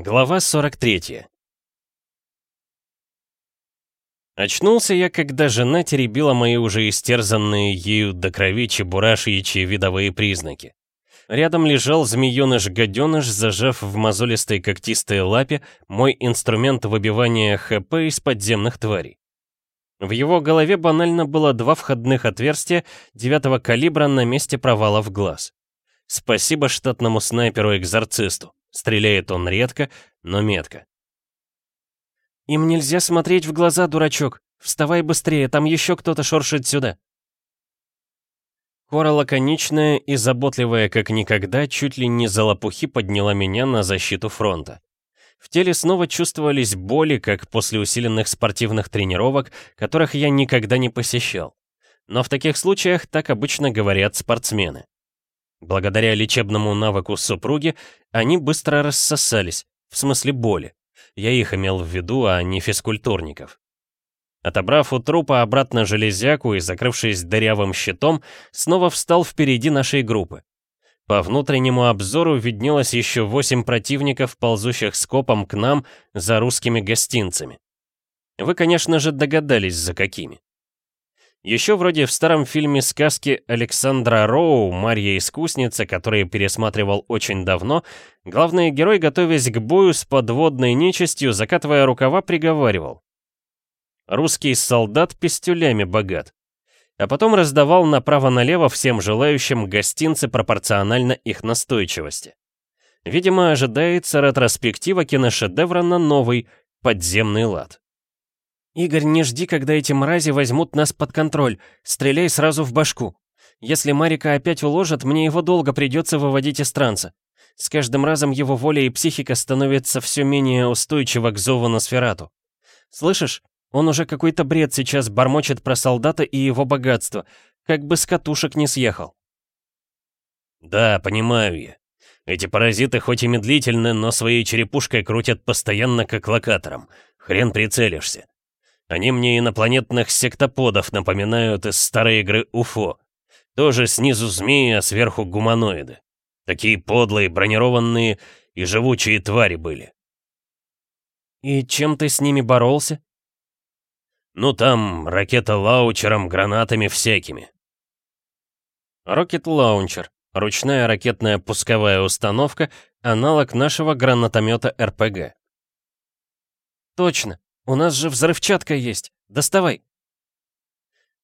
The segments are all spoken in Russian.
Глава 43 Очнулся я, когда жена теребила мои уже истерзанные ею до крови чебурашьичьи видовые признаки. Рядом лежал змеёныш-гадёныш, зажав в мозолистой когтистой лапе мой инструмент выбивания ХП из подземных тварей. В его голове банально было два входных отверстия девятого калибра на месте провала в глаз. Спасибо штатному снайперу-экзорцисту. Стреляет он редко, но метко. «Им нельзя смотреть в глаза, дурачок. Вставай быстрее, там еще кто-то шоршит сюда». Кора лаконичная и заботливая как никогда, чуть ли не за лопухи подняла меня на защиту фронта. В теле снова чувствовались боли, как после усиленных спортивных тренировок, которых я никогда не посещал. Но в таких случаях так обычно говорят спортсмены. Благодаря лечебному навыку супруги, они быстро рассосались, в смысле боли. Я их имел в виду, а не физкультурников. Отобрав у трупа обратно железяку и закрывшись дырявым щитом, снова встал впереди нашей группы. По внутреннему обзору виднелось еще восемь противников, ползущих скопом к нам за русскими гостинцами. Вы, конечно же, догадались, за какими. Еще вроде в старом фильме сказки Александра Роу «Марья Искусница», который пересматривал очень давно, главный герой, готовясь к бою с подводной нечистью, закатывая рукава, приговаривал. Русский солдат пистюлями богат. А потом раздавал направо-налево всем желающим гостинцы пропорционально их настойчивости. Видимо, ожидается ретроспектива киношедевра на новый подземный лад. «Игорь, не жди, когда эти мрази возьмут нас под контроль. Стреляй сразу в башку. Если Марика опять уложат, мне его долго придется выводить из транса. С каждым разом его воля и психика становятся все менее устойчива к зову на сферату. Слышишь, он уже какой-то бред сейчас бормочет про солдата и его богатство, как бы с катушек не съехал. Да, понимаю я. Эти паразиты хоть и медлительны, но своей черепушкой крутят постоянно как локатором. Хрен прицелишься. Они мне инопланетных сектоподов напоминают из старой игры Уфо. Тоже снизу змеи, а сверху гуманоиды. Такие подлые, бронированные и живучие твари были. «И чем ты с ними боролся?» «Ну там, ракета-лаучером, гранатами всякими». Rocket launcher. Ручная ракетная пусковая установка, аналог нашего гранатомета РПГ. Точно. У нас же взрывчатка есть. Доставай.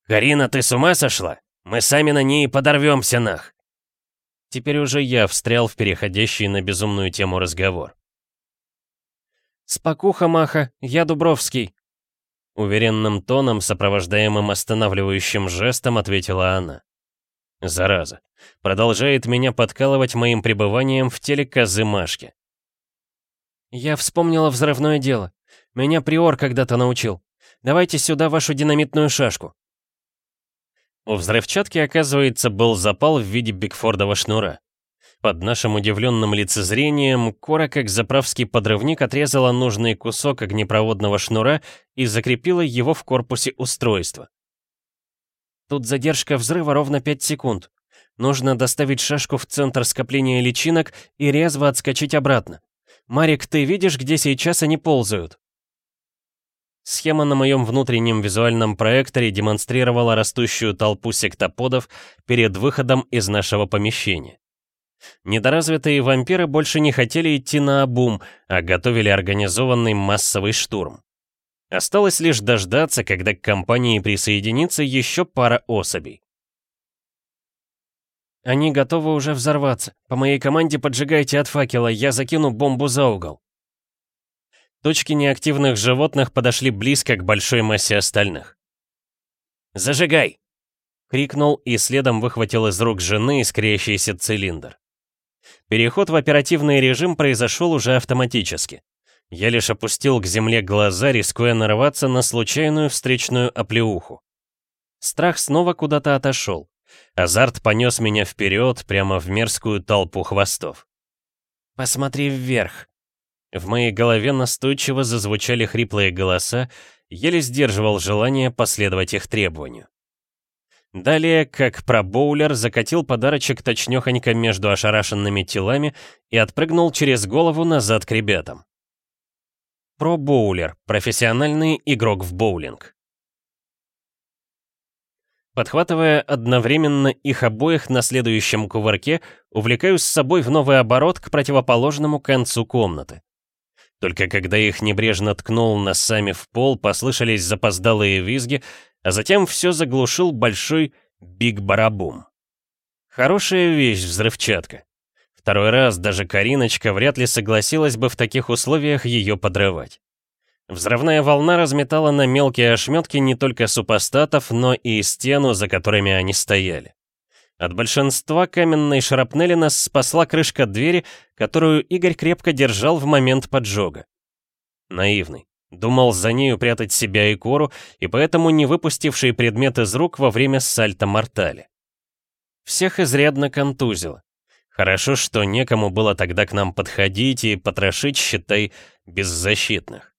Карина, ты с ума сошла? Мы сами на ней подорвемся нах. Теперь уже я встрял в переходящий на безумную тему разговор. «Спокуха, Маха, я Дубровский», — уверенным тоном, сопровождаемым останавливающим жестом, ответила она. «Зараза. Продолжает меня подкалывать моим пребыванием в теле козы Машки». «Я вспомнила взрывное дело. Меня Приор когда-то научил. Давайте сюда вашу динамитную шашку». У взрывчатки, оказывается, был запал в виде Бигфордова шнура. Под нашим удивленным лицезрением Кора, как заправский подрывник, отрезала нужный кусок огнепроводного шнура и закрепила его в корпусе устройства. Тут задержка взрыва ровно 5 секунд. Нужно доставить шашку в центр скопления личинок и резво отскочить обратно. Марик, ты видишь, где сейчас они ползают? Схема на моем внутреннем визуальном проекторе демонстрировала растущую толпу сектоподов перед выходом из нашего помещения. Недоразвитые вампиры больше не хотели идти на обум, а готовили организованный массовый штурм. Осталось лишь дождаться, когда к компании присоединится еще пара особей. «Они готовы уже взорваться. По моей команде поджигайте от факела, я закину бомбу за угол». Точки неактивных животных подошли близко к большой массе остальных. «Зажигай!» — крикнул и следом выхватил из рук жены искрящийся цилиндр. Переход в оперативный режим произошел уже автоматически. Я лишь опустил к земле глаза, рискуя нарваться на случайную встречную оплеуху. Страх снова куда-то отошел. Азарт понес меня вперед, прямо в мерзкую толпу хвостов. «Посмотри вверх!» В моей голове настойчиво зазвучали хриплые голоса, еле сдерживал желание последовать их требованию. Далее, как пробоулер, закатил подарочек точнёхонько между ошарашенными телами и отпрыгнул через голову назад к ребятам. Пробоулер — профессиональный игрок в боулинг. Подхватывая одновременно их обоих на следующем кувырке, увлекаю с собой в новый оборот к противоположному концу комнаты. Только когда их небрежно ткнул носами в пол, послышались запоздалые визги, а затем все заглушил большой биг-барабум. Хорошая вещь взрывчатка. Второй раз даже Кариночка вряд ли согласилась бы в таких условиях ее подрывать. Взрывная волна разметала на мелкие ошметки не только супостатов, но и стену, за которыми они стояли. От большинства каменной шрапнели нас спасла крышка двери, которую Игорь крепко держал в момент поджога. Наивный. Думал за нею прятать себя и кору, и поэтому не выпустивший предмет из рук во время сальто-мортали. Всех изрядно контузило. Хорошо, что некому было тогда к нам подходить и потрошить, считай, беззащитных.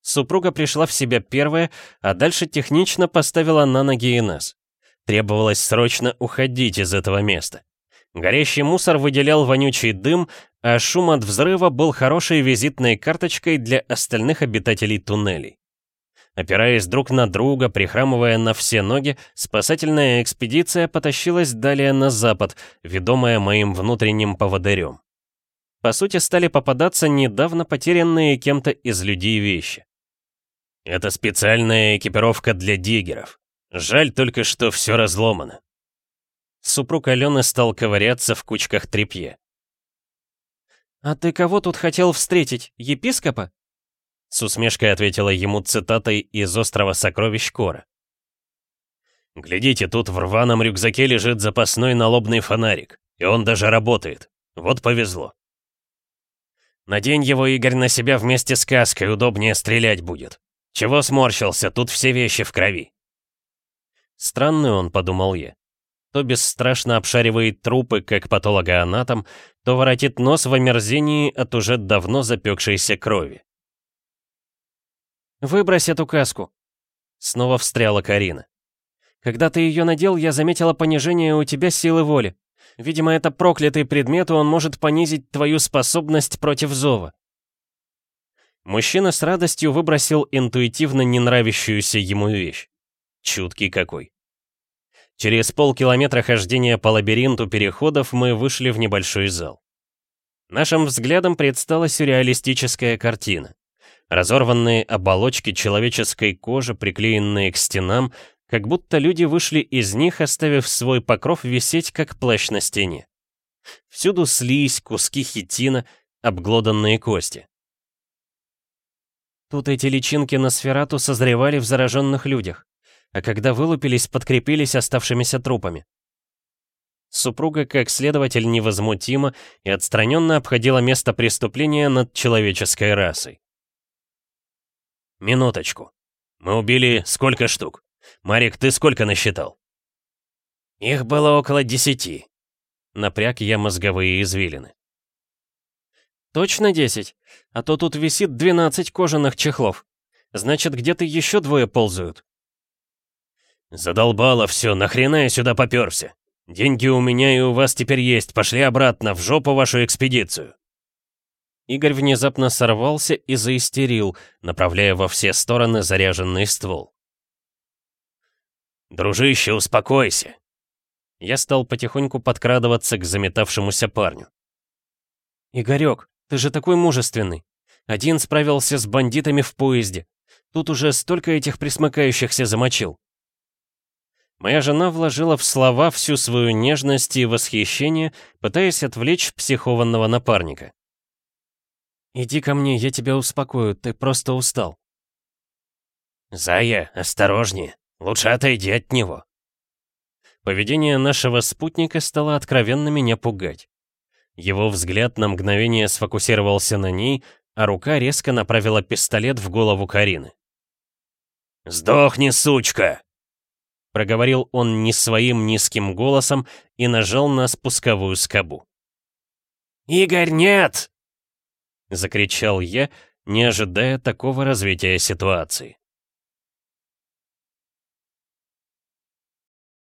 Супруга пришла в себя первая, а дальше технично поставила на ноги и нас. Требовалось срочно уходить из этого места. Горящий мусор выделял вонючий дым, а шум от взрыва был хорошей визитной карточкой для остальных обитателей туннелей. Опираясь друг на друга, прихрамывая на все ноги, спасательная экспедиция потащилась далее на запад, ведомая моим внутренним поводырем. По сути, стали попадаться недавно потерянные кем-то из людей вещи. Это специальная экипировка для диггеров. Жаль только, что все разломано. Супруг Алены стал ковыряться в кучках тряпья. «А ты кого тут хотел встретить? Епископа?» С усмешкой ответила ему цитатой из «Острова сокровищ Кора». «Глядите, тут в рваном рюкзаке лежит запасной налобный фонарик, и он даже работает. Вот повезло». «Надень его, Игорь, на себя вместе с каской, удобнее стрелять будет. Чего сморщился, тут все вещи в крови». Странный он, подумал я. То бесстрашно обшаривает трупы, как патологоанатом, то воротит нос в омерзении от уже давно запекшейся крови. «Выбрось эту каску!» Снова встряла Карина. «Когда ты ее надел, я заметила понижение у тебя силы воли. Видимо, это проклятый предмет, и он может понизить твою способность против зова». Мужчина с радостью выбросил интуитивно не нравящуюся ему вещь. Чуткий какой. Через полкилометра хождения по лабиринту переходов мы вышли в небольшой зал. Нашим взглядом предстала сюрреалистическая картина. Разорванные оболочки человеческой кожи, приклеенные к стенам, как будто люди вышли из них, оставив свой покров висеть, как плащ на стене. Всюду слизь, куски хитина, обглоданные кости. Тут эти личинки на сферату созревали в зараженных людях а когда вылупились, подкрепились оставшимися трупами. Супруга, как следователь, невозмутимо и отстраненно обходила место преступления над человеческой расой. «Минуточку. Мы убили сколько штук? Марик, ты сколько насчитал?» «Их было около десяти», — напряг я мозговые извилины. «Точно десять? А то тут висит двенадцать кожаных чехлов. Значит, где-то еще двое ползают». «Задолбало все, нахрена я сюда попёрся? Деньги у меня и у вас теперь есть, пошли обратно, в жопу вашу экспедицию!» Игорь внезапно сорвался и заистерил, направляя во все стороны заряженный ствол. «Дружище, успокойся!» Я стал потихоньку подкрадываться к заметавшемуся парню. «Игорёк, ты же такой мужественный. Один справился с бандитами в поезде. Тут уже столько этих присмыкающихся замочил. Моя жена вложила в слова всю свою нежность и восхищение, пытаясь отвлечь психованного напарника. «Иди ко мне, я тебя успокою, ты просто устал». «Зая, осторожнее, лучше отойди от него». Поведение нашего спутника стало откровенно меня пугать. Его взгляд на мгновение сфокусировался на ней, а рука резко направила пистолет в голову Карины. «Сдохни, сучка!» Проговорил он не своим низким голосом и нажал на спусковую скобу. «Игорь, нет!» — закричал я, не ожидая такого развития ситуации.